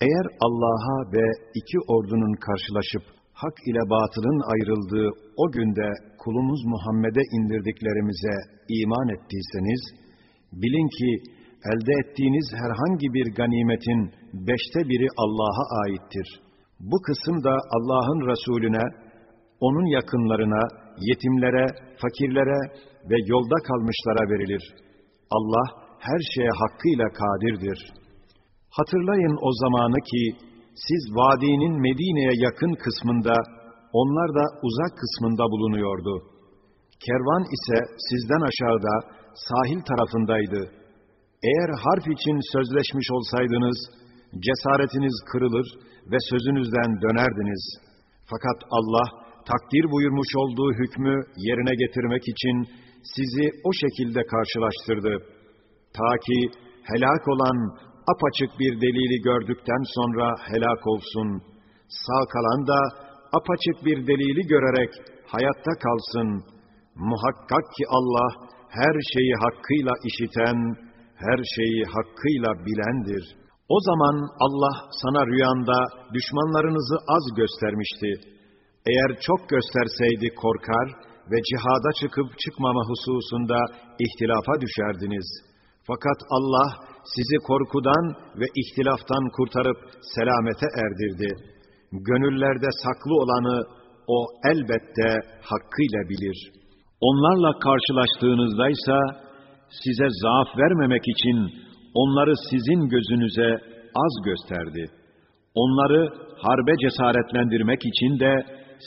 Eğer Allah'a ve iki ordunun karşılaşıp hak ile batılın ayrıldığı o günde kulumuz Muhammed'e indirdiklerimize iman ettiyseniz, bilin ki elde ettiğiniz herhangi bir ganimetin beşte biri Allah'a aittir. Bu kısım da Allah'ın Resulüne, onun yakınlarına, yetimlere, fakirlere ve yolda kalmışlara verilir. Allah her şeye hakkıyla kadirdir. Hatırlayın o zamanı ki, siz vadinin Medine'ye yakın kısmında, onlar da uzak kısmında bulunuyordu. Kervan ise sizden aşağıda, sahil tarafındaydı. Eğer harf için sözleşmiş olsaydınız, cesaretiniz kırılır ve sözünüzden dönerdiniz. Fakat Allah, takdir buyurmuş olduğu hükmü yerine getirmek için sizi o şekilde karşılaştırdı. Ta ki helak olan apaçık bir delili gördükten sonra helak olsun. Sağ kalan da apaçık bir delili görerek hayatta kalsın. Muhakkak ki Allah her şeyi hakkıyla işiten, her şeyi hakkıyla bilendir. O zaman Allah sana rüyanda düşmanlarınızı az göstermişti. Eğer çok gösterseydi korkar ve cihada çıkıp çıkmama hususunda ihtilafa düşerdiniz. Fakat Allah sizi korkudan ve ihtilaftan kurtarıp selamete erdirdi. Gönüllerde saklı olanı o elbette hakkıyla bilir. Onlarla karşılaştığınızdaysa size zaaf vermemek için onları sizin gözünüze az gösterdi. Onları harbe cesaretlendirmek için de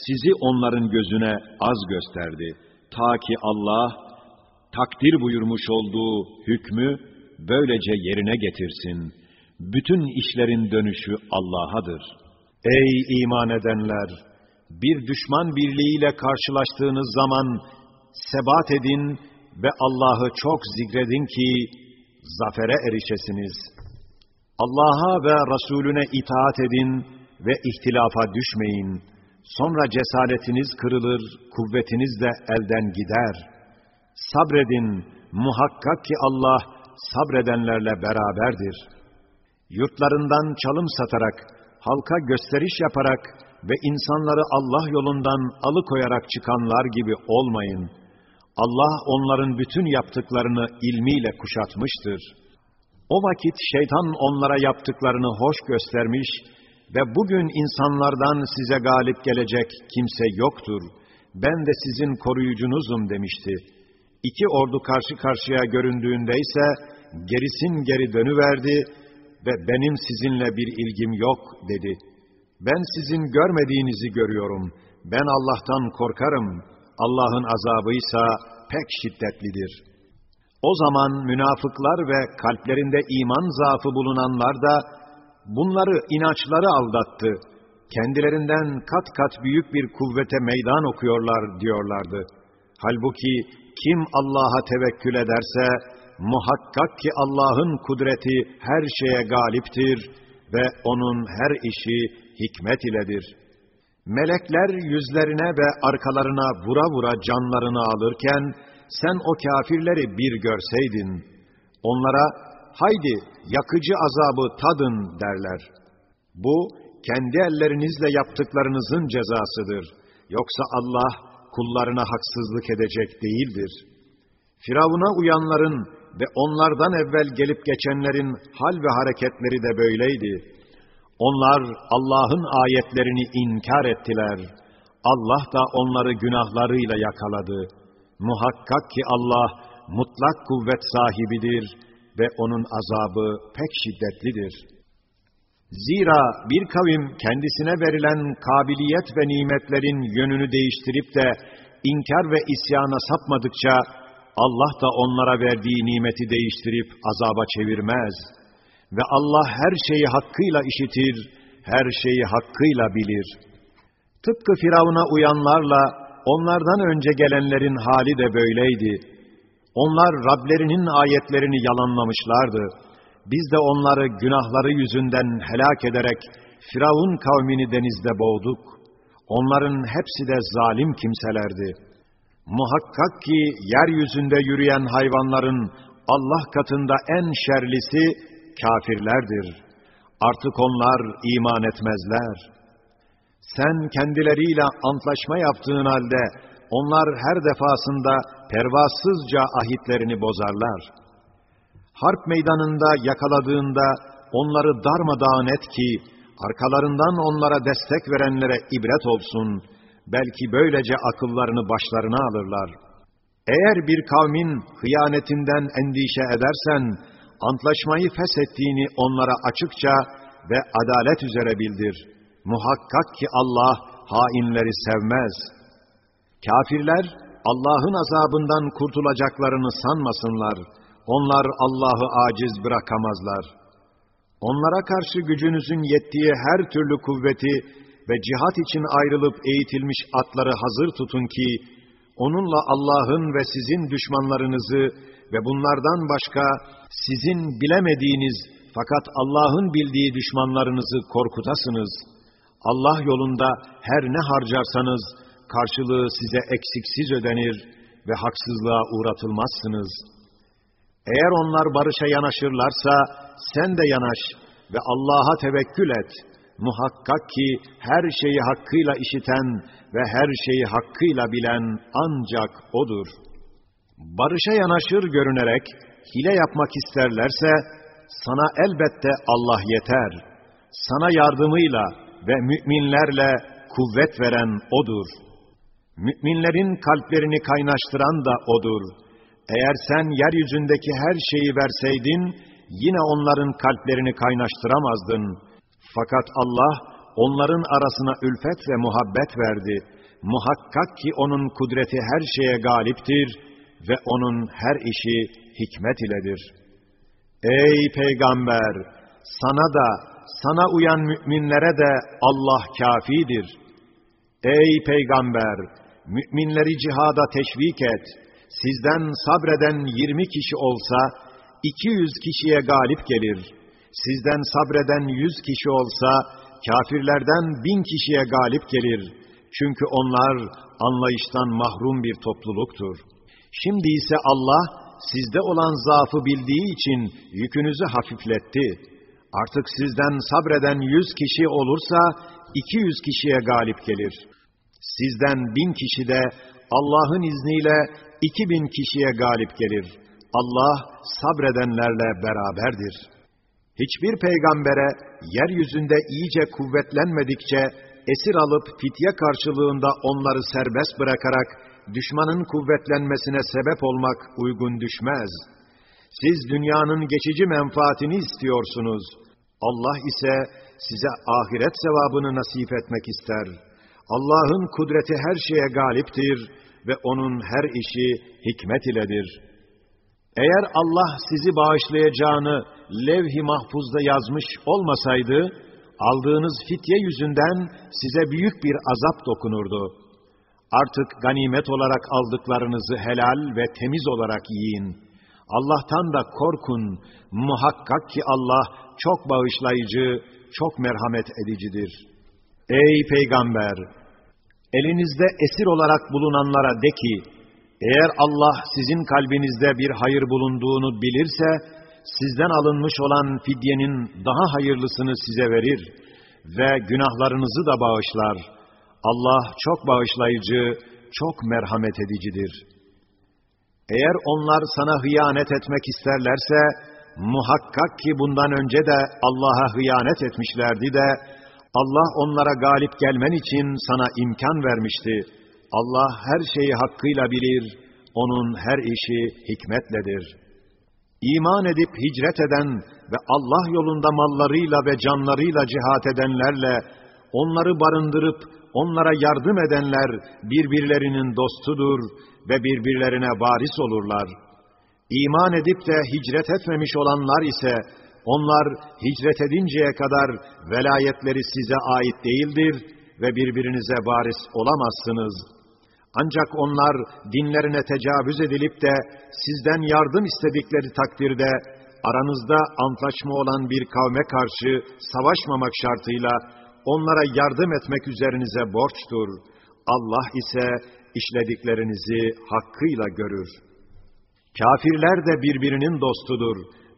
sizi onların gözüne az gösterdi. Ta ki Allah takdir buyurmuş olduğu hükmü böylece yerine getirsin. Bütün işlerin dönüşü Allah'adır. Ey iman edenler! Bir düşman birliğiyle karşılaştığınız zaman sebat edin ve Allah'ı çok zikredin ki zafere erişesiniz. Allah'a ve Resulüne itaat edin ve ihtilafa düşmeyin. Sonra cesaretiniz kırılır, kuvvetiniz de elden gider. Sabredin, muhakkak ki Allah sabredenlerle beraberdir. Yurtlarından çalım satarak, halka gösteriş yaparak ve insanları Allah yolundan alıkoyarak çıkanlar gibi olmayın. Allah onların bütün yaptıklarını ilmiyle kuşatmıştır. O vakit şeytan onlara yaptıklarını hoş göstermiş ve bugün insanlardan size galip gelecek kimse yoktur. Ben de sizin koruyucunuzum demişti. İki ordu karşı karşıya göründüğünde ise gerisin geri dönüverdi ve benim sizinle bir ilgim yok dedi. Ben sizin görmediğinizi görüyorum. Ben Allah'tan korkarım. Allah'ın azabı ise pek şiddetlidir. O zaman münafıklar ve kalplerinde iman zaafı bulunanlar da bunları inançları aldattı. Kendilerinden kat kat büyük bir kuvvete meydan okuyorlar diyorlardı. Halbuki kim Allah'a tevekkül ederse muhakkak ki Allah'ın kudreti her şeye galiptir ve onun her işi hikmet iledir. Melekler yüzlerine ve arkalarına vura vura canlarını alırken sen o kafirleri bir görseydin onlara haydi yakıcı azabı tadın derler. Bu kendi ellerinizle yaptıklarınızın cezasıdır. Yoksa Allah kullarına haksızlık edecek değildir. Firavuna uyanların ve onlardan evvel gelip geçenlerin hal ve hareketleri de böyleydi. Onlar Allah'ın ayetlerini inkar ettiler. Allah da onları günahlarıyla yakaladı. Muhakkak ki Allah mutlak kuvvet sahibidir ve onun azabı pek şiddetlidir. Zira bir kavim kendisine verilen kabiliyet ve nimetlerin yönünü değiştirip de inkar ve isyana sapmadıkça Allah da onlara verdiği nimeti değiştirip azaba çevirmez. Ve Allah her şeyi hakkıyla işitir, her şeyi hakkıyla bilir. Tıpkı Firavun'a uyanlarla onlardan önce gelenlerin hali de böyleydi. Onlar Rablerinin ayetlerini yalanlamışlardı. Biz de onları günahları yüzünden helak ederek Firavun kavmini denizde boğduk. Onların hepsi de zalim kimselerdi. Muhakkak ki yeryüzünde yürüyen hayvanların Allah katında en şerlisi kafirlerdir. Artık onlar iman etmezler. Sen kendileriyle antlaşma yaptığın halde, onlar her defasında pervasızca ahitlerini bozarlar. Harp meydanında yakaladığında onları darmadağın et ki, arkalarından onlara destek verenlere ibret olsun, belki böylece akıllarını başlarına alırlar. Eğer bir kavmin hıyanetinden endişe edersen, antlaşmayı feshettiğini onlara açıkça ve adalet üzere bildir. Muhakkak ki Allah hainleri sevmez. Kafirler Allah'ın azabından kurtulacaklarını sanmasınlar. Onlar Allah'ı aciz bırakamazlar. Onlara karşı gücünüzün yettiği her türlü kuvveti ve cihat için ayrılıp eğitilmiş atları hazır tutun ki, onunla Allah'ın ve sizin düşmanlarınızı ve bunlardan başka sizin bilemediğiniz fakat Allah'ın bildiği düşmanlarınızı korkutasınız. Allah yolunda her ne harcarsanız karşılığı size eksiksiz ödenir ve haksızlığa uğratılmazsınız. Eğer onlar barışa yanaşırlarsa sen de yanaş ve Allah'a tevekkül et. Muhakkak ki her şeyi hakkıyla işiten ve her şeyi hakkıyla bilen ancak O'dur. Barışa yanaşır görünerek hile yapmak isterlerse sana elbette Allah yeter. Sana yardımıyla ve müminlerle kuvvet veren O'dur. Müminlerin kalplerini kaynaştıran da O'dur. Eğer sen yeryüzündeki her şeyi verseydin, yine onların kalplerini kaynaştıramazdın. Fakat Allah, onların arasına ülfet ve muhabbet verdi. Muhakkak ki O'nun kudreti her şeye galiptir ve O'nun her işi hikmet iledir. Ey Peygamber! Sana da, sana uyan müminlere de Allah kafidir. Ey Peygamber! Müminleri cihada teşvik et. Sizden sabreden yirmi kişi olsa, iki yüz kişiye galip gelir. Sizden sabreden yüz kişi olsa, kafirlerden bin kişiye galip gelir. Çünkü onlar anlayıştan mahrum bir topluluktur. Şimdi ise Allah, sizde olan zaafı bildiği için yükünüzü hafifletti. Artık sizden sabreden yüz kişi olursa, iki yüz kişiye galip gelir. Sizden bin kişi de Allah'ın izniyle iki bin kişiye galip gelir. Allah sabredenlerle beraberdir. Hiçbir peygambere yeryüzünde iyice kuvvetlenmedikçe esir alıp fitye karşılığında onları serbest bırakarak düşmanın kuvvetlenmesine sebep olmak uygun düşmez. Siz dünyanın geçici menfaatini istiyorsunuz. Allah ise size ahiret sevabını nasip etmek ister. Allah'ın kudreti her şeye galiptir ve O'nun her işi hikmet iledir. Eğer Allah sizi bağışlayacağını levh-i mahfuzda yazmış olmasaydı, aldığınız fitye yüzünden size büyük bir azap dokunurdu. Artık ganimet olarak aldıklarınızı helal ve temiz olarak yiyin. Allah'tan da korkun. Muhakkak ki Allah çok bağışlayıcı, çok merhamet edicidir. Ey Peygamber! Elinizde esir olarak bulunanlara de ki, eğer Allah sizin kalbinizde bir hayır bulunduğunu bilirse, sizden alınmış olan fidyenin daha hayırlısını size verir ve günahlarınızı da bağışlar. Allah çok bağışlayıcı, çok merhamet edicidir. Eğer onlar sana hıyanet etmek isterlerse, muhakkak ki bundan önce de Allah'a hıyanet etmişlerdi de, Allah onlara galip gelmen için sana imkan vermişti. Allah her şeyi hakkıyla bilir, O'nun her işi hikmetledir. İman edip hicret eden ve Allah yolunda mallarıyla ve canlarıyla cihat edenlerle, onları barındırıp onlara yardım edenler birbirlerinin dostudur ve birbirlerine varis olurlar. İman edip de hicret etmemiş olanlar ise, onlar hicret edinceye kadar velayetleri size ait değildir ve birbirinize varis olamazsınız. Ancak onlar dinlerine tecavüz edilip de sizden yardım istedikleri takdirde aranızda antlaşma olan bir kavme karşı savaşmamak şartıyla onlara yardım etmek üzerinize borçtur. Allah ise işlediklerinizi hakkıyla görür. Kafirler de birbirinin dostudur.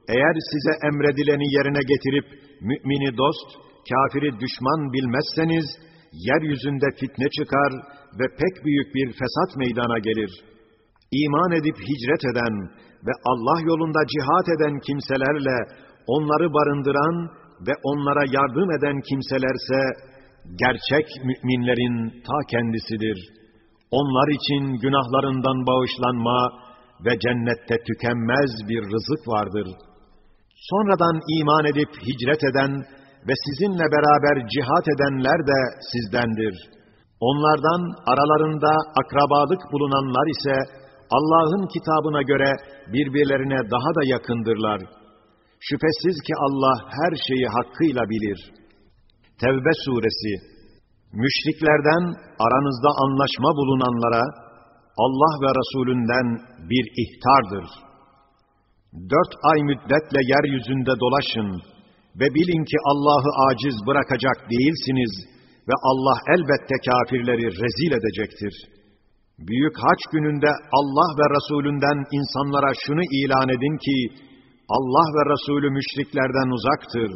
Eğer size emredileni yerine getirip mümini dost, kafiri düşman bilmezseniz, yeryüzünde fitne çıkar ve pek büyük bir fesat meydana gelir. İman edip hicret eden ve Allah yolunda cihat eden kimselerle onları barındıran ve onlara yardım eden kimselerse gerçek müminlerin ta kendisidir. Onlar için günahlarından bağışlanma ve cennette tükenmez bir rızık vardır. Sonradan iman edip hicret eden ve sizinle beraber cihat edenler de sizdendir. Onlardan aralarında akrabalık bulunanlar ise Allah'ın kitabına göre birbirlerine daha da yakındırlar. Şüphesiz ki Allah her şeyi hakkıyla bilir. Tevbe suresi Müşriklerden aranızda anlaşma bulunanlara Allah ve Resulünden bir ihtardır. Dört ay müddetle yeryüzünde dolaşın ve bilin ki Allah'ı aciz bırakacak değilsiniz ve Allah elbette kafirleri rezil edecektir. Büyük haç gününde Allah ve Resulünden insanlara şunu ilan edin ki, Allah ve Resulü müşriklerden uzaktır.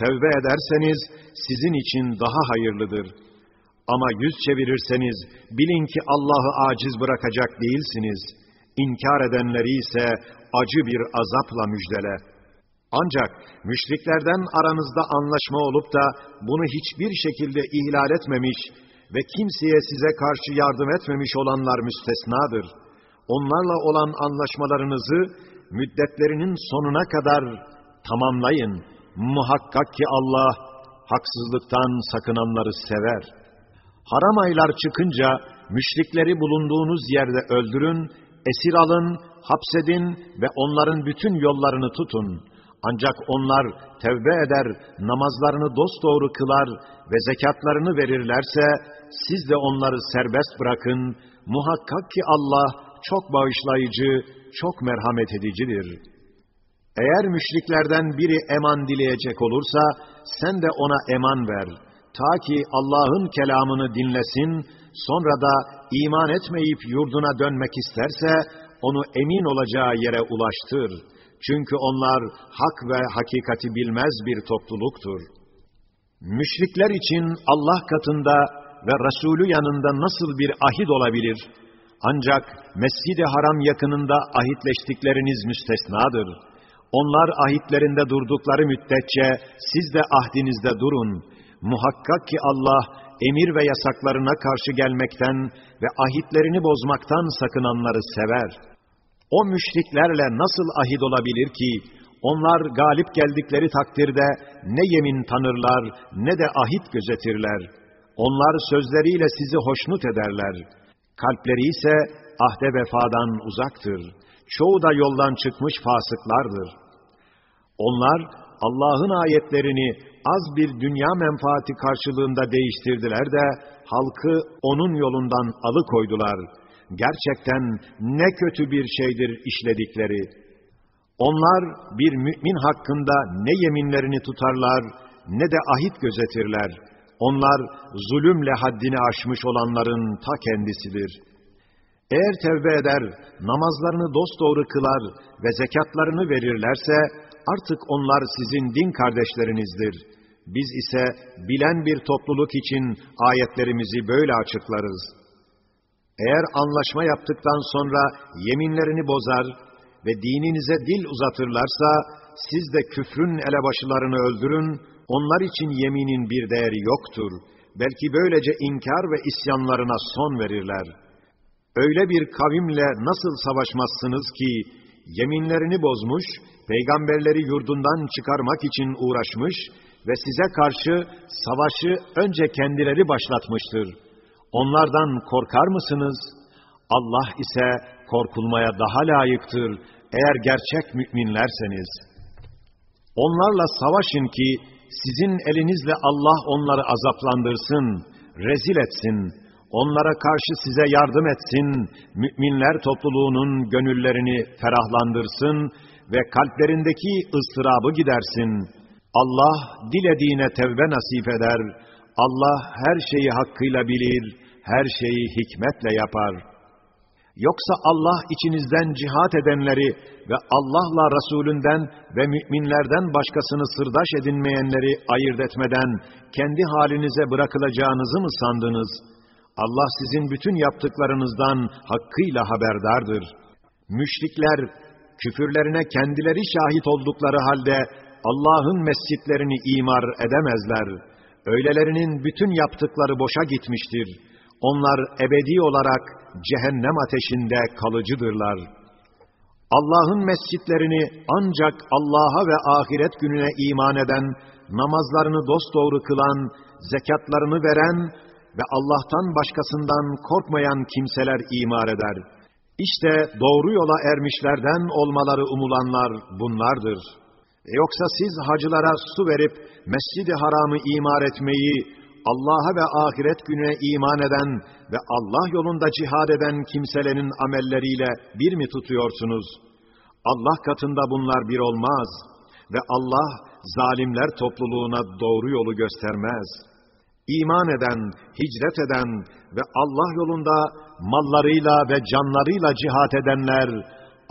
Tevbe ederseniz sizin için daha hayırlıdır. Ama yüz çevirirseniz bilin ki Allah'ı aciz bırakacak değilsiniz. İnkar edenleri ise acı bir azapla müjdele. Ancak müşriklerden aranızda anlaşma olup da bunu hiçbir şekilde ihlal etmemiş ve kimseye size karşı yardım etmemiş olanlar müstesnadır. Onlarla olan anlaşmalarınızı müddetlerinin sonuna kadar tamamlayın. Muhakkak ki Allah haksızlıktan sakınanları sever. Haram aylar çıkınca müşrikleri bulunduğunuz yerde öldürün, esir alın, hapsedin ve onların bütün yollarını tutun. Ancak onlar tevbe eder, namazlarını dosdoğru kılar ve zekatlarını verirlerse, siz de onları serbest bırakın. Muhakkak ki Allah çok bağışlayıcı, çok merhamet edicidir. Eğer müşriklerden biri eman dileyecek olursa, sen de ona eman ver. Ta ki Allah'ın kelamını dinlesin, sonra da iman etmeyip yurduna dönmek isterse, onu emin olacağı yere ulaştır. Çünkü onlar hak ve hakikati bilmez bir topluluktur. Müşrikler için Allah katında ve Resulü yanında nasıl bir ahit olabilir? Ancak Mescid-i Haram yakınında ahitleştikleriniz müstesnadır. Onlar ahitlerinde durdukları müddetçe siz de ahdinizde durun. Muhakkak ki Allah emir ve yasaklarına karşı gelmekten ve ahitlerini bozmaktan sakınanları sever. O müşriklerle nasıl ahit olabilir ki, onlar galip geldikleri takdirde ne yemin tanırlar ne de ahit gözetirler. Onlar sözleriyle sizi hoşnut ederler. Kalpleri ise ahde vefadan uzaktır. Çoğu da yoldan çıkmış fasıklardır. Onlar Allah'ın ayetlerini az bir dünya menfaati karşılığında değiştirdiler de halkı onun yolundan alıkoydular. Gerçekten ne kötü bir şeydir işledikleri. Onlar bir mümin hakkında ne yeminlerini tutarlar ne de ahit gözetirler. Onlar zulümle haddini aşmış olanların ta kendisidir. Eğer tevbe eder, namazlarını dosdoğru kılar ve zekatlarını verirlerse, artık onlar sizin din kardeşlerinizdir. Biz ise bilen bir topluluk için ayetlerimizi böyle açıklarız. Eğer anlaşma yaptıktan sonra yeminlerini bozar ve dininize dil uzatırlarsa, siz de küfrün elebaşılarını öldürün, onlar için yeminin bir değeri yoktur. Belki böylece inkar ve isyanlarına son verirler. Öyle bir kavimle nasıl savaşmazsınız ki, yeminlerini bozmuş, peygamberleri yurdundan çıkarmak için uğraşmış ve size karşı savaşı önce kendileri başlatmıştır. Onlardan korkar mısınız? Allah ise korkulmaya daha layıktır eğer gerçek müminlerseniz. Onlarla savaşın ki sizin elinizle Allah onları azaplandırsın, rezil etsin, onlara karşı size yardım etsin, müminler topluluğunun gönüllerini ferahlandırsın ve kalplerindeki ıstırabı gidersin. Allah dilediğine tevbe nasip eder. Allah her şeyi hakkıyla bilir, her şeyi hikmetle yapar. Yoksa Allah içinizden cihat edenleri ve Allah'la Resulünden ve müminlerden başkasını sırdaş edinmeyenleri ayırt etmeden kendi halinize bırakılacağınızı mı sandınız? Allah sizin bütün yaptıklarınızdan hakkıyla haberdardır. Müşrikler küfürlerine kendileri şahit oldukları halde Allah'ın mescitlerini imar edemezler. Öylelerinin bütün yaptıkları boşa gitmiştir. Onlar ebedi olarak cehennem ateşinde kalıcıdırlar. Allah'ın mescitlerini ancak Allah'a ve ahiret gününe iman eden, namazlarını dosdoğru kılan, zekatlarını veren ve Allah'tan başkasından korkmayan kimseler imar eder. İşte doğru yola ermişlerden olmaları umulanlar bunlardır. Yoksa siz hacılara su verip Mescid-i Haram'ı imar etmeyi, Allah'a ve ahiret gününe iman eden ve Allah yolunda cihad eden kimselerin amelleriyle bir mi tutuyorsunuz? Allah katında bunlar bir olmaz ve Allah zalimler topluluğuna doğru yolu göstermez. İman eden, hicret eden ve Allah yolunda mallarıyla ve canlarıyla cihat edenler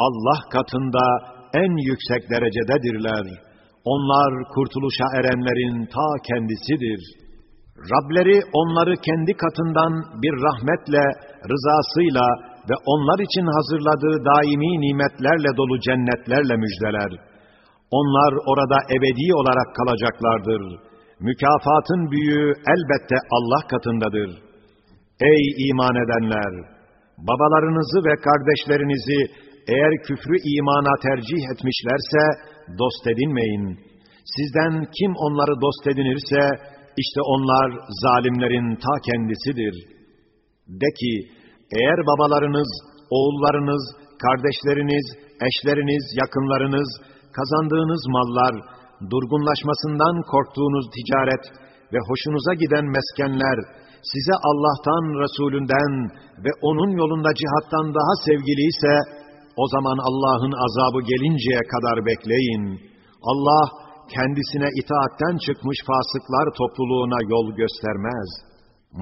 Allah katında en yüksek derecededirler. Onlar kurtuluşa erenlerin ta kendisidir.'' Rableri onları kendi katından bir rahmetle, rızasıyla ve onlar için hazırladığı daimi nimetlerle dolu cennetlerle müjdeler. Onlar orada ebedi olarak kalacaklardır. Mükafatın büyüğü elbette Allah katındadır. Ey iman edenler! Babalarınızı ve kardeşlerinizi eğer küfrü imana tercih etmişlerse dost edinmeyin. Sizden kim onları dost edinirse, işte onlar zalimlerin ta kendisidir. De ki, eğer babalarınız, oğullarınız, kardeşleriniz, eşleriniz, yakınlarınız, kazandığınız mallar, durgunlaşmasından korktuğunuz ticaret ve hoşunuza giden meskenler, size Allah'tan, Resulünden ve O'nun yolunda cihattan daha sevgiliyse, o zaman Allah'ın azabı gelinceye kadar bekleyin. Allah, kendisine itaatten çıkmış fasıklar topluluğuna yol göstermez.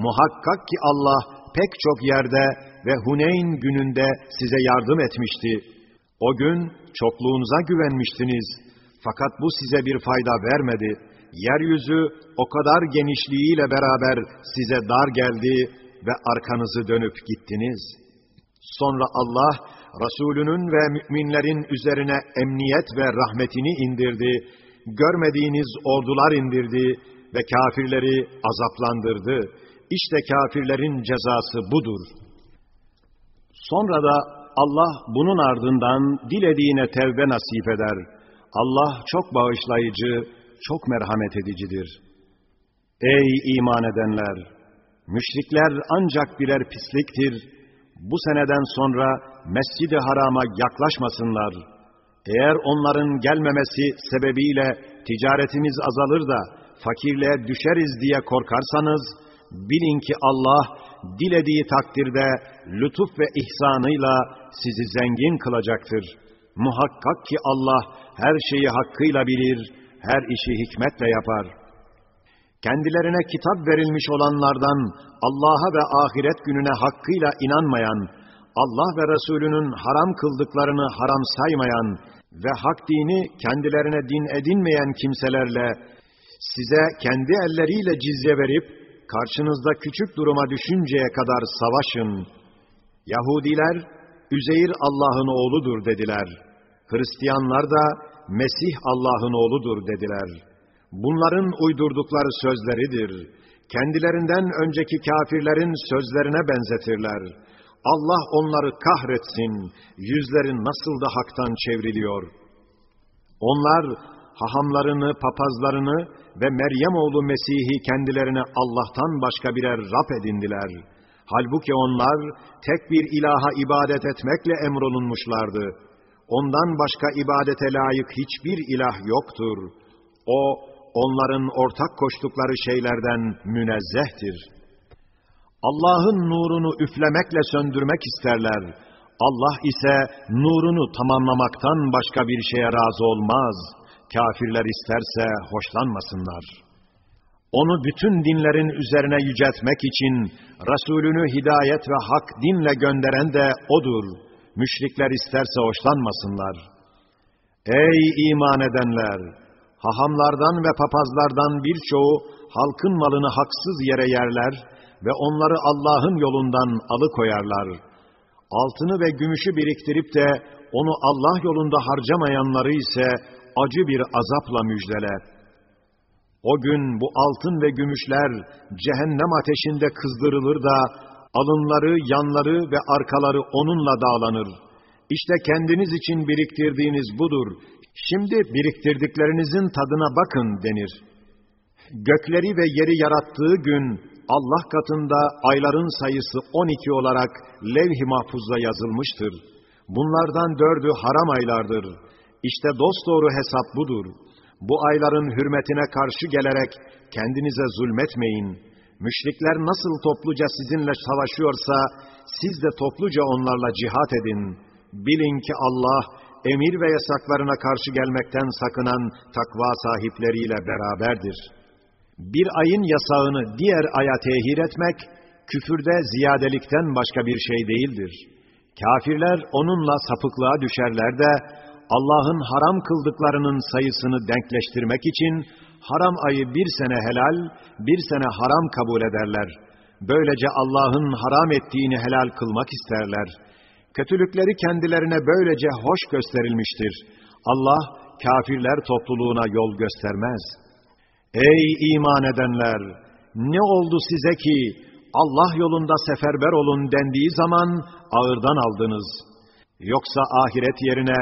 Muhakkak ki Allah pek çok yerde ve Huneyn gününde size yardım etmişti. O gün çokluğunuza güvenmiştiniz. Fakat bu size bir fayda vermedi. Yeryüzü o kadar genişliğiyle beraber size dar geldi ve arkanızı dönüp gittiniz. Sonra Allah, Resulünün ve müminlerin üzerine emniyet ve rahmetini indirdi görmediğiniz ordular indirdi ve kafirleri azaplandırdı. İşte kafirlerin cezası budur. Sonra da Allah bunun ardından dilediğine tevbe nasip eder. Allah çok bağışlayıcı, çok merhamet edicidir. Ey iman edenler! Müşrikler ancak birer pisliktir. Bu seneden sonra Mescid-i Haram'a yaklaşmasınlar.'' Eğer onların gelmemesi sebebiyle ticaretimiz azalır da fakirliğe düşeriz diye korkarsanız, bilin ki Allah dilediği takdirde lütuf ve ihsanıyla sizi zengin kılacaktır. Muhakkak ki Allah her şeyi hakkıyla bilir, her işi hikmetle yapar. Kendilerine kitap verilmiş olanlardan Allah'a ve ahiret gününe hakkıyla inanmayan, Allah ve Resulünün haram kıldıklarını haram saymayan, ve hak dini kendilerine din edinmeyen kimselerle size kendi elleriyle cizye verip karşınızda küçük duruma düşünceye kadar savaşın. Yahudiler Üzeyir Allah'ın oğludur dediler. Hristiyanlar da Mesih Allah'ın oğludur dediler. Bunların uydurdukları sözleridir. Kendilerinden önceki kafirlerin sözlerine benzetirler. Allah onları kahretsin, yüzleri nasıl da haktan çevriliyor. Onlar hahamlarını, papazlarını ve Meryem oğlu Mesih'i kendilerine Allah'tan başka birer Rab edindiler. Halbuki onlar tek bir ilaha ibadet etmekle emrolunmuşlardı. Ondan başka ibadete layık hiçbir ilah yoktur. O, onların ortak koştukları şeylerden münezzehtir.'' Allah'ın nurunu üflemekle söndürmek isterler. Allah ise nurunu tamamlamaktan başka bir şeye razı olmaz. Kafirler isterse hoşlanmasınlar. Onu bütün dinlerin üzerine yüceltmek için Resulünü hidayet ve hak dinle gönderen de O'dur. Müşrikler isterse hoşlanmasınlar. Ey iman edenler! Hahamlardan ve papazlardan birçoğu halkın malını haksız yere yerler ve onları Allah'ın yolundan alıkoyarlar. Altını ve gümüşü biriktirip de onu Allah yolunda harcamayanları ise acı bir azapla müjdeler.'' O gün bu altın ve gümüşler cehennem ateşinde kızdırılır da alınları, yanları ve arkaları onunla dağlanır. İşte kendiniz için biriktirdiğiniz budur. Şimdi biriktirdiklerinizin tadına bakın denir. Gökleri ve yeri yarattığı gün Allah katında ayların sayısı 12 olarak levh-i mahfuzda yazılmıştır. Bunlardan dördü haram aylardır. İşte dosdoğru hesap budur. Bu ayların hürmetine karşı gelerek kendinize zulmetmeyin. Müşrikler nasıl topluca sizinle savaşıyorsa siz de topluca onlarla cihat edin. Bilin ki Allah emir ve yasaklarına karşı gelmekten sakınan takva sahipleriyle beraberdir. Bir ayın yasağını diğer aya tehir etmek, küfürde ziyadelikten başka bir şey değildir. Kafirler onunla sapıklığa düşerler de, Allah'ın haram kıldıklarının sayısını denkleştirmek için haram ayı bir sene helal, bir sene haram kabul ederler. Böylece Allah'ın haram ettiğini helal kılmak isterler. Kötülükleri kendilerine böylece hoş gösterilmiştir. Allah kafirler topluluğuna yol göstermez. Ey iman edenler! Ne oldu size ki Allah yolunda seferber olun dendiği zaman ağırdan aldınız.'' Yoksa ahiret yerine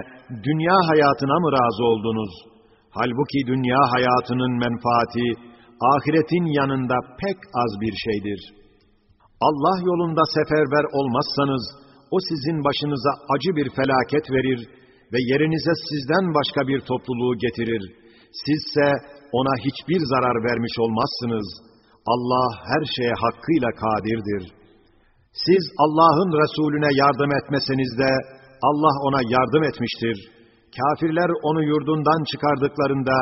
dünya hayatına mı razı oldunuz? Halbuki dünya hayatının menfaati, ahiretin yanında pek az bir şeydir. Allah yolunda seferber olmazsanız, o sizin başınıza acı bir felaket verir ve yerinize sizden başka bir topluluğu getirir. Sizse ona hiçbir zarar vermiş olmazsınız. Allah her şeye hakkıyla kadirdir. Siz Allah'ın Resulüne yardım etmeseniz de, Allah ona yardım etmiştir. Kafirler onu yurdundan çıkardıklarında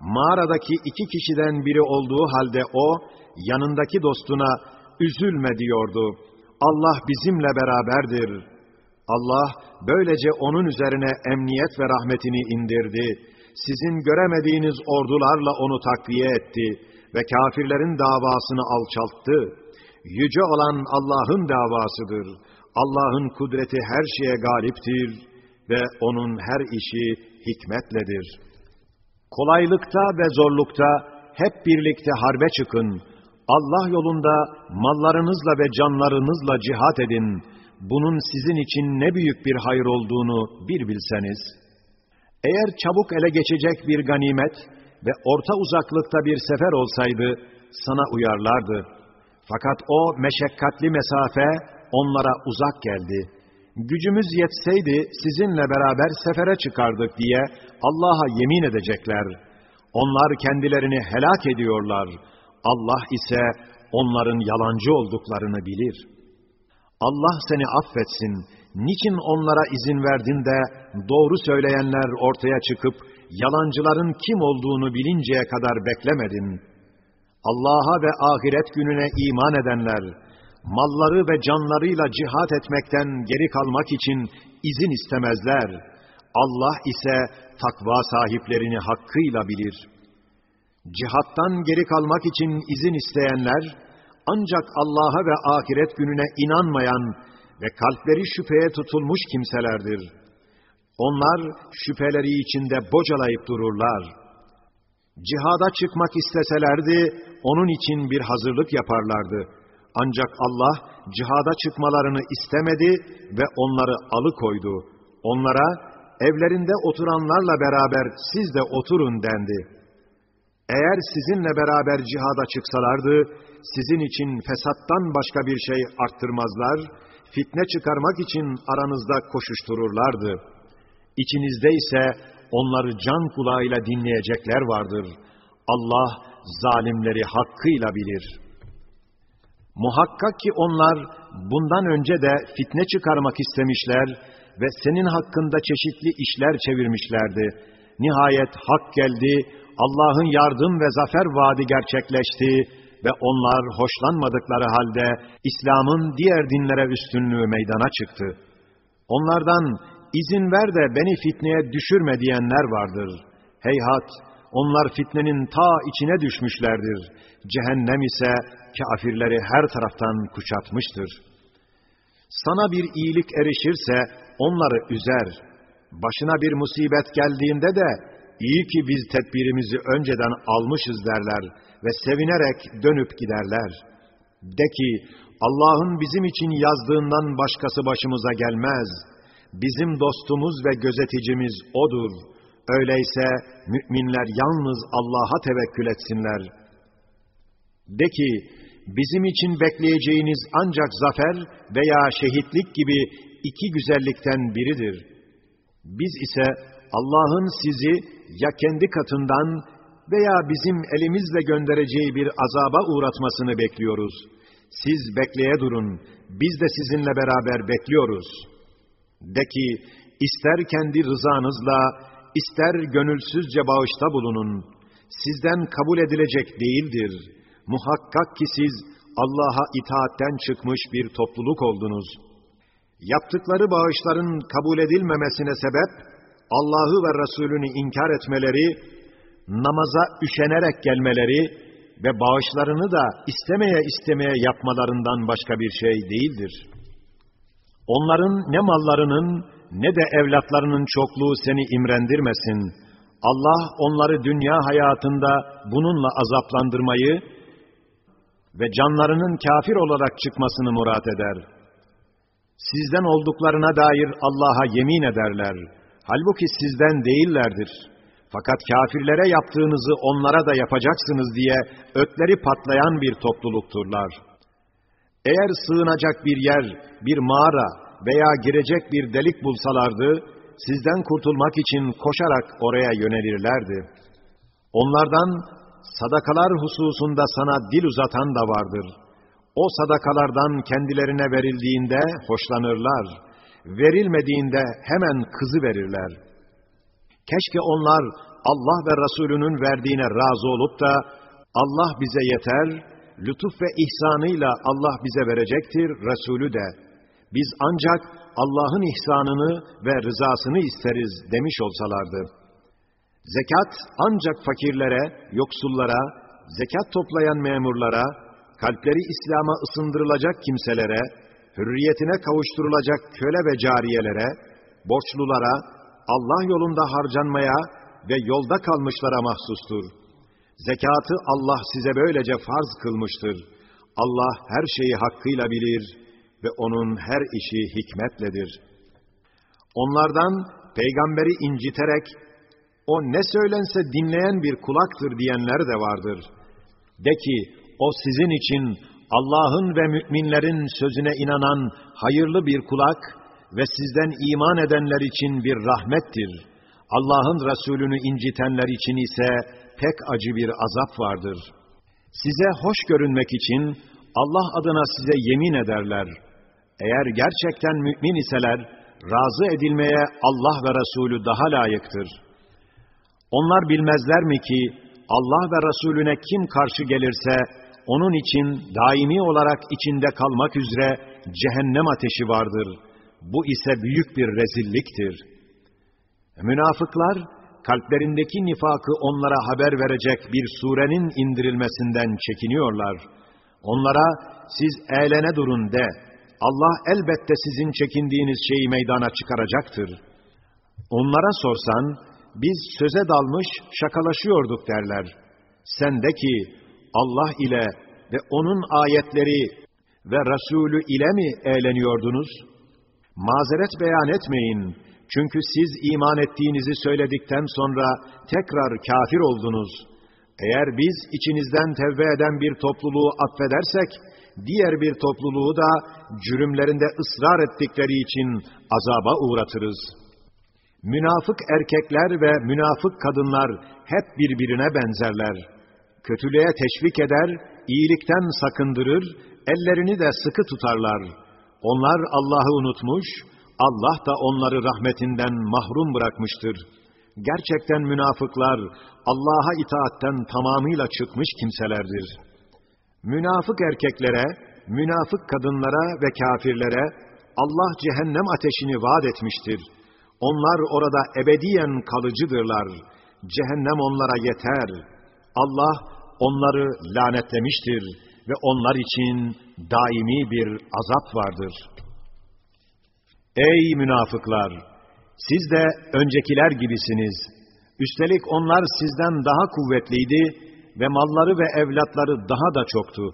mağaradaki iki kişiden biri olduğu halde o yanındaki dostuna üzülme diyordu. Allah bizimle beraberdir. Allah böylece onun üzerine emniyet ve rahmetini indirdi. Sizin göremediğiniz ordularla onu takviye etti ve kafirlerin davasını alçalttı. Yüce olan Allah'ın davasıdır. Allah'ın kudreti her şeye galiptir ve onun her işi hikmetledir. Kolaylıkta ve zorlukta hep birlikte harbe çıkın. Allah yolunda mallarınızla ve canlarınızla cihat edin. Bunun sizin için ne büyük bir hayır olduğunu bir bilseniz. Eğer çabuk ele geçecek bir ganimet ve orta uzaklıkta bir sefer olsaydı sana uyarlardı. Fakat o meşakkatli mesafe onlara uzak geldi. Gücümüz yetseydi sizinle beraber sefere çıkardık diye Allah'a yemin edecekler. Onlar kendilerini helak ediyorlar. Allah ise onların yalancı olduklarını bilir. Allah seni affetsin. Niçin onlara izin verdin de doğru söyleyenler ortaya çıkıp yalancıların kim olduğunu bilinceye kadar beklemedin? Allah'a ve ahiret gününe iman edenler, malları ve canlarıyla cihat etmekten geri kalmak için izin istemezler. Allah ise takva sahiplerini hakkıyla bilir. Cihattan geri kalmak için izin isteyenler, ancak Allah'a ve ahiret gününe inanmayan ve kalpleri şüpheye tutulmuş kimselerdir. Onlar şüpheleri içinde bocalayıp dururlar. Cihada çıkmak isteselerdi, onun için bir hazırlık yaparlardı.'' Ancak Allah cihada çıkmalarını istemedi ve onları alıkoydu. Onlara evlerinde oturanlarla beraber siz de oturun dendi. Eğer sizinle beraber cihada çıksalardı, sizin için fesattan başka bir şey arttırmazlar, fitne çıkarmak için aranızda koşuştururlardı. İçinizde ise onları can kulağıyla dinleyecekler vardır. Allah zalimleri hakkıyla bilir.'' Muhakkak ki onlar bundan önce de fitne çıkarmak istemişler ve senin hakkında çeşitli işler çevirmişlerdi. Nihayet hak geldi, Allah'ın yardım ve zafer vaadi gerçekleşti ve onlar hoşlanmadıkları halde İslam'ın diğer dinlere üstünlüğü meydana çıktı. Onlardan izin ver de beni fitneye düşürme diyenler vardır. Heyhat, onlar fitnenin ta içine düşmüşlerdir. Cehennem ise kafirleri her taraftan kuşatmıştır. Sana bir iyilik erişirse onları üzer. Başına bir musibet geldiğinde de iyi ki biz tedbirimizi önceden almışız derler ve sevinerek dönüp giderler. De ki Allah'ın bizim için yazdığından başkası başımıza gelmez. Bizim dostumuz ve gözeticimiz O'dur. Öyleyse müminler yalnız Allah'a tevekkül etsinler. De ki, bizim için bekleyeceğiniz ancak zafer veya şehitlik gibi iki güzellikten biridir. Biz ise Allah'ın sizi ya kendi katından veya bizim elimizle göndereceği bir azaba uğratmasını bekliyoruz. Siz bekleye durun, biz de sizinle beraber bekliyoruz. De ki, ister kendi rızanızla, ister gönülsüzce bağışta bulunun. Sizden kabul edilecek değildir. Muhakkak ki siz Allah'a itaatten çıkmış bir topluluk oldunuz. Yaptıkları bağışların kabul edilmemesine sebep, Allah'ı ve Resulünü inkar etmeleri, namaza üşenerek gelmeleri ve bağışlarını da istemeye istemeye yapmalarından başka bir şey değildir. Onların ne mallarının ne de evlatlarının çokluğu seni imrendirmesin. Allah onları dünya hayatında bununla azaplandırmayı ve canlarının kafir olarak çıkmasını murat eder. Sizden olduklarına dair Allah'a yemin ederler. Halbuki sizden değillerdir. Fakat kafirlere yaptığınızı onlara da yapacaksınız diye ötleri patlayan bir toplulukturlar. Eğer sığınacak bir yer, bir mağara veya girecek bir delik bulsalardı, sizden kurtulmak için koşarak oraya yönelirlerdi. Onlardan sadakalar hususunda sana dil uzatan da vardır. O sadakalardan kendilerine verildiğinde hoşlanırlar, verilmediğinde hemen kızı verirler. Keşke onlar Allah ve Resulünün verdiğine razı olup da Allah bize yeter, lütuf ve ihsanıyla Allah bize verecektir, Resulü de. Biz ancak Allah'ın ihsanını ve rızasını isteriz demiş olsalardı. Zekat ancak fakirlere, yoksullara, zekat toplayan memurlara, kalpleri İslam'a ısındırılacak kimselere, hürriyetine kavuşturulacak köle ve cariyelere, borçlulara, Allah yolunda harcanmaya ve yolda kalmışlara mahsustur. Zekatı Allah size böylece farz kılmıştır. Allah her şeyi hakkıyla bilir ve O'nun her işi hikmetledir. Onlardan peygamberi inciterek, o ne söylense dinleyen bir kulaktır diyenler de vardır. De ki, o sizin için Allah'ın ve müminlerin sözüne inanan hayırlı bir kulak ve sizden iman edenler için bir rahmettir. Allah'ın Resulünü incitenler için ise pek acı bir azap vardır. Size hoş görünmek için Allah adına size yemin ederler. Eğer gerçekten mümin iseler, razı edilmeye Allah ve Resulü daha layıktır. Onlar bilmezler mi ki, Allah ve Resulüne kim karşı gelirse, onun için daimi olarak içinde kalmak üzere cehennem ateşi vardır. Bu ise büyük bir rezilliktir. Münafıklar, kalplerindeki nifakı onlara haber verecek bir surenin indirilmesinden çekiniyorlar. Onlara, siz eğlene durun de, Allah elbette sizin çekindiğiniz şeyi meydana çıkaracaktır. Onlara sorsan, biz söze dalmış, şakalaşıyorduk derler. Sen de ki, Allah ile ve O'nun ayetleri ve Resulü ile mi eğleniyordunuz? Mazeret beyan etmeyin. Çünkü siz iman ettiğinizi söyledikten sonra tekrar kafir oldunuz. Eğer biz içinizden tevbe eden bir topluluğu affedersek, diğer bir topluluğu da cürümlerinde ısrar ettikleri için azaba uğratırız. Münafık erkekler ve münafık kadınlar hep birbirine benzerler. Kötülüğe teşvik eder, iyilikten sakındırır, ellerini de sıkı tutarlar. Onlar Allah'ı unutmuş, Allah da onları rahmetinden mahrum bırakmıştır. Gerçekten münafıklar Allah'a itaatten tamamıyla çıkmış kimselerdir. Münafık erkeklere, münafık kadınlara ve kafirlere Allah cehennem ateşini vaat etmiştir. Onlar orada ebediyen kalıcıdırlar. Cehennem onlara yeter. Allah onları lanetlemiştir ve onlar için daimi bir azap vardır. Ey münafıklar! Siz de öncekiler gibisiniz. Üstelik onlar sizden daha kuvvetliydi ve malları ve evlatları daha da çoktu.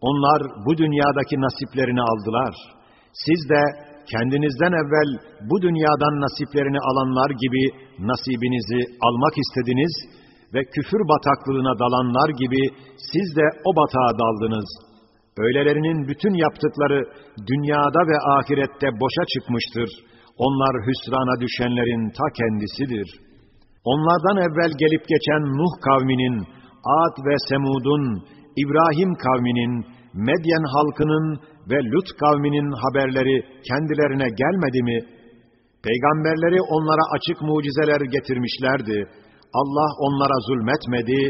Onlar bu dünyadaki nasiplerini aldılar. Siz de kendinizden evvel bu dünyadan nasiplerini alanlar gibi nasibinizi almak istediniz ve küfür bataklığına dalanlar gibi siz de o batağa daldınız. Öylelerinin bütün yaptıkları dünyada ve ahirette boşa çıkmıştır. Onlar hüsrana düşenlerin ta kendisidir. Onlardan evvel gelip geçen Nuh kavminin, Ad ve Semud'un, İbrahim kavminin, Medyen halkının ve Lut kavminin haberleri kendilerine gelmedi mi? Peygamberleri onlara açık mucizeler getirmişlerdi. Allah onlara zulmetmedi,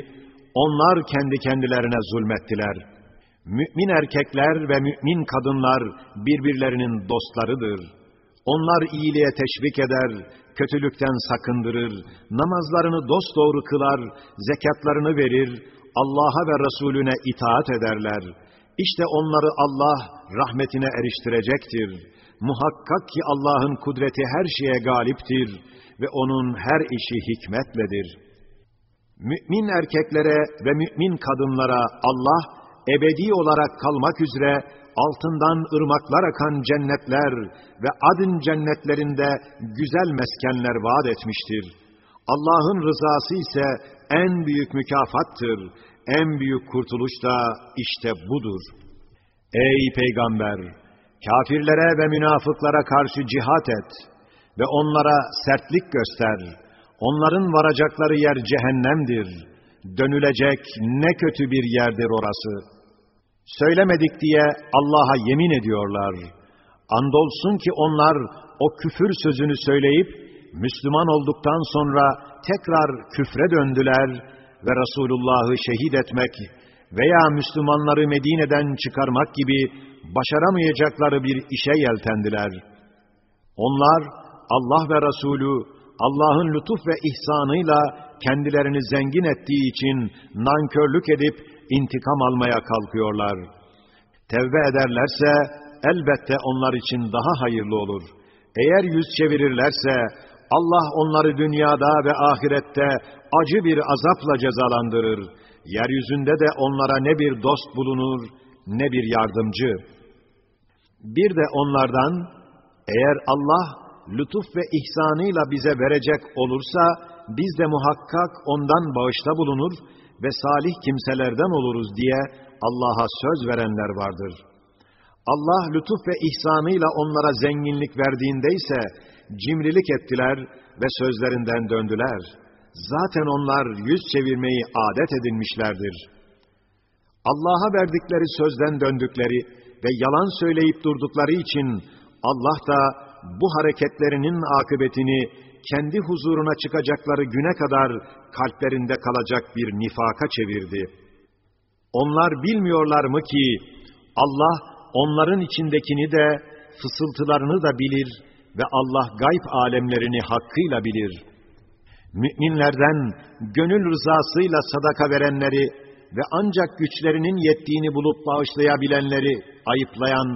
onlar kendi kendilerine zulmettiler. Mümin erkekler ve mümin kadınlar birbirlerinin dostlarıdır. Onlar iyiliğe teşvik eder, kötülükten sakındırır, namazlarını dosdoğru kılar, zekatlarını verir, Allah'a ve Resulüne itaat ederler. İşte onları Allah rahmetine eriştirecektir. Muhakkak ki Allah'ın kudreti her şeye galiptir ve onun her işi hikmetledir. Mümin erkeklere ve mümin kadınlara Allah ebedi olarak kalmak üzere altından ırmaklar akan cennetler ve adın cennetlerinde güzel meskenler vaat etmiştir. Allah'ın rızası ise en büyük mükafattır. En büyük kurtuluş da işte budur. Ey peygamber! Kafirlere ve münafıklara karşı cihat et ve onlara sertlik göster. Onların varacakları yer cehennemdir. Dönülecek ne kötü bir yerdir orası. Söylemedik diye Allah'a yemin ediyorlar. Andolsun ki onlar o küfür sözünü söyleyip, Müslüman olduktan sonra tekrar küfre döndüler ve Resulullah'ı şehit etmek veya Müslümanları Medine'den çıkarmak gibi başaramayacakları bir işe yeltendiler. Onlar Allah ve Resulü Allah'ın lütuf ve ihsanıyla kendilerini zengin ettiği için nankörlük edip intikam almaya kalkıyorlar. Tevbe ederlerse elbette onlar için daha hayırlı olur. Eğer yüz çevirirlerse Allah onları dünyada ve ahirette acı bir azapla cezalandırır. Yeryüzünde de onlara ne bir dost bulunur ne bir yardımcı. Bir de onlardan eğer Allah lütuf ve ihsanıyla bize verecek olursa biz de muhakkak ondan bağışta bulunur ve salih kimselerden oluruz diye Allah'a söz verenler vardır. Allah lütuf ve ihsanıyla onlara zenginlik verdiğinde ise cimrilik ettiler ve sözlerinden döndüler. Zaten onlar yüz çevirmeyi adet edinmişlerdir. Allah'a verdikleri sözden döndükleri ve yalan söyleyip durdukları için Allah da bu hareketlerinin akıbetini kendi huzuruna çıkacakları güne kadar kalplerinde kalacak bir nifaka çevirdi. Onlar bilmiyorlar mı ki Allah onların içindekini de fısıltılarını da bilir ve Allah gayb alemlerini hakkıyla bilir. Müminlerden gönül rızasıyla sadaka verenleri ve ancak güçlerinin yettiğini bulup bağışlayabilenleri ayıplayan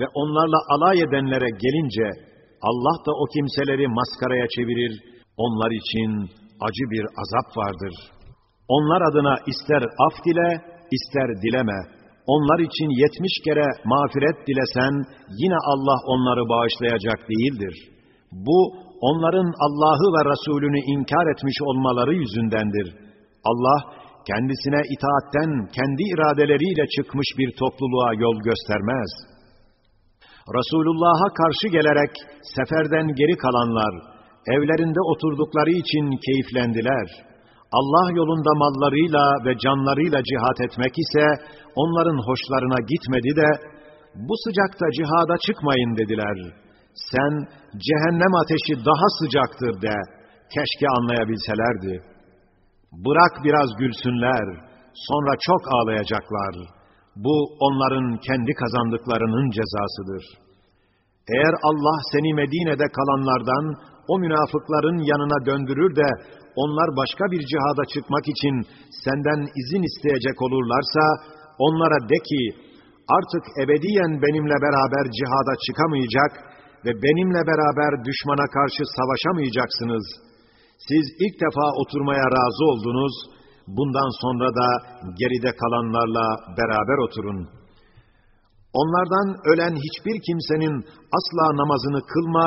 ve onlarla alay edenlere gelince Allah da o kimseleri maskaraya çevirir, onlar için acı bir azap vardır. Onlar adına ister af dile, ister dileme. Onlar için yetmiş kere mağfiret dilesen, yine Allah onları bağışlayacak değildir. Bu, onların Allah'ı ve Resulünü inkar etmiş olmaları yüzündendir. Allah, kendisine itaatten kendi iradeleriyle çıkmış bir topluluğa yol göstermez. Resulullah'a karşı gelerek seferden geri kalanlar, evlerinde oturdukları için keyiflendiler. Allah yolunda mallarıyla ve canlarıyla cihat etmek ise onların hoşlarına gitmedi de, bu sıcakta cihada çıkmayın dediler. Sen cehennem ateşi daha sıcaktır de, keşke anlayabilselerdi. Bırak biraz gülsünler, sonra çok ağlayacaklar. Bu onların kendi kazandıklarının cezasıdır. Eğer Allah seni Medine'de kalanlardan o münafıkların yanına döndürür de onlar başka bir cihada çıkmak için senden izin isteyecek olurlarsa onlara de ki artık ebediyen benimle beraber cihada çıkamayacak ve benimle beraber düşmana karşı savaşamayacaksınız. Siz ilk defa oturmaya razı oldunuz, bundan sonra da geride kalanlarla beraber oturun. Onlardan ölen hiçbir kimsenin asla namazını kılma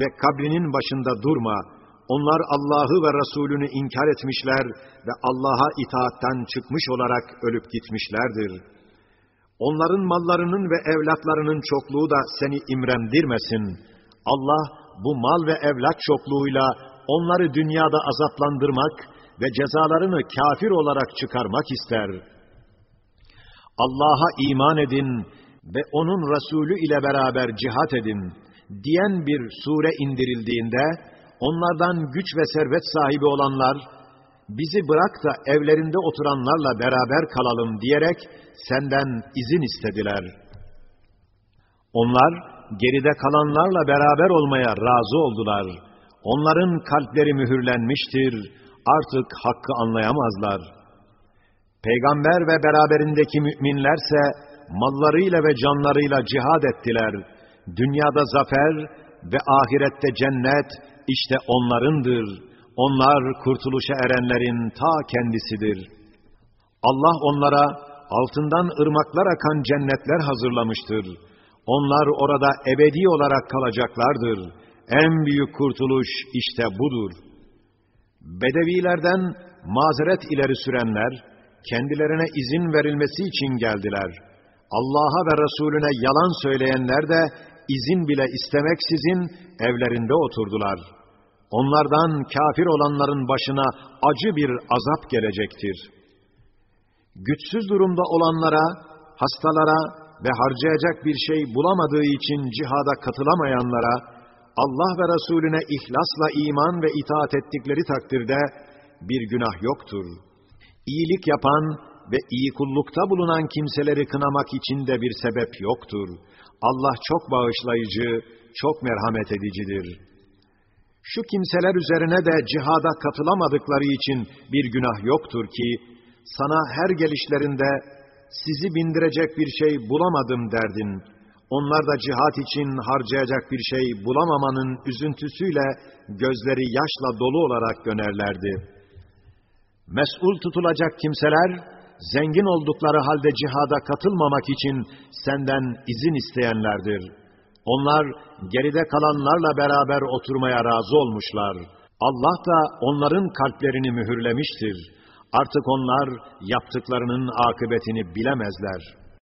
ve kabrinin başında durma. Onlar Allah'ı ve Resulünü inkar etmişler ve Allah'a itaatten çıkmış olarak ölüp gitmişlerdir.'' Onların mallarının ve evlatlarının çokluğu da seni imrendirmesin. Allah bu mal ve evlat çokluğuyla onları dünyada azaplandırmak ve cezalarını kafir olarak çıkarmak ister. Allah'a iman edin ve onun Resulü ile beraber cihat edin diyen bir sure indirildiğinde onlardan güç ve servet sahibi olanlar bizi bırak da evlerinde oturanlarla beraber kalalım diyerek senden izin istediler. Onlar geride kalanlarla beraber olmaya razı oldular. Onların kalpleri mühürlenmiştir, artık hakkı anlayamazlar. Peygamber ve beraberindeki müminlerse mallarıyla ve canlarıyla cihad ettiler. Dünyada zafer ve ahirette cennet işte onlarındır.'' Onlar kurtuluşa erenlerin ta kendisidir. Allah onlara altından ırmaklar akan cennetler hazırlamıştır. Onlar orada ebedi olarak kalacaklardır. En büyük kurtuluş işte budur. Bedevilerden mazeret ileri sürenler, kendilerine izin verilmesi için geldiler. Allah'a ve Resulüne yalan söyleyenler de izin bile istemeksizin evlerinde oturdular.'' Onlardan kafir olanların başına acı bir azap gelecektir. Güçsüz durumda olanlara, hastalara ve harcayacak bir şey bulamadığı için cihada katılamayanlara, Allah ve Resulüne ihlasla iman ve itaat ettikleri takdirde bir günah yoktur. İyilik yapan ve iyi kullukta bulunan kimseleri kınamak için de bir sebep yoktur. Allah çok bağışlayıcı, çok merhamet edicidir.'' Şu kimseler üzerine de cihada katılamadıkları için bir günah yoktur ki, sana her gelişlerinde sizi bindirecek bir şey bulamadım derdin. Onlar da cihat için harcayacak bir şey bulamamanın üzüntüsüyle gözleri yaşla dolu olarak dönerlerdi. Mes'ul tutulacak kimseler, zengin oldukları halde cihada katılmamak için senden izin isteyenlerdir.'' Onlar geride kalanlarla beraber oturmaya razı olmuşlar. Allah da onların kalplerini mühürlemiştir. Artık onlar yaptıklarının akıbetini bilemezler.''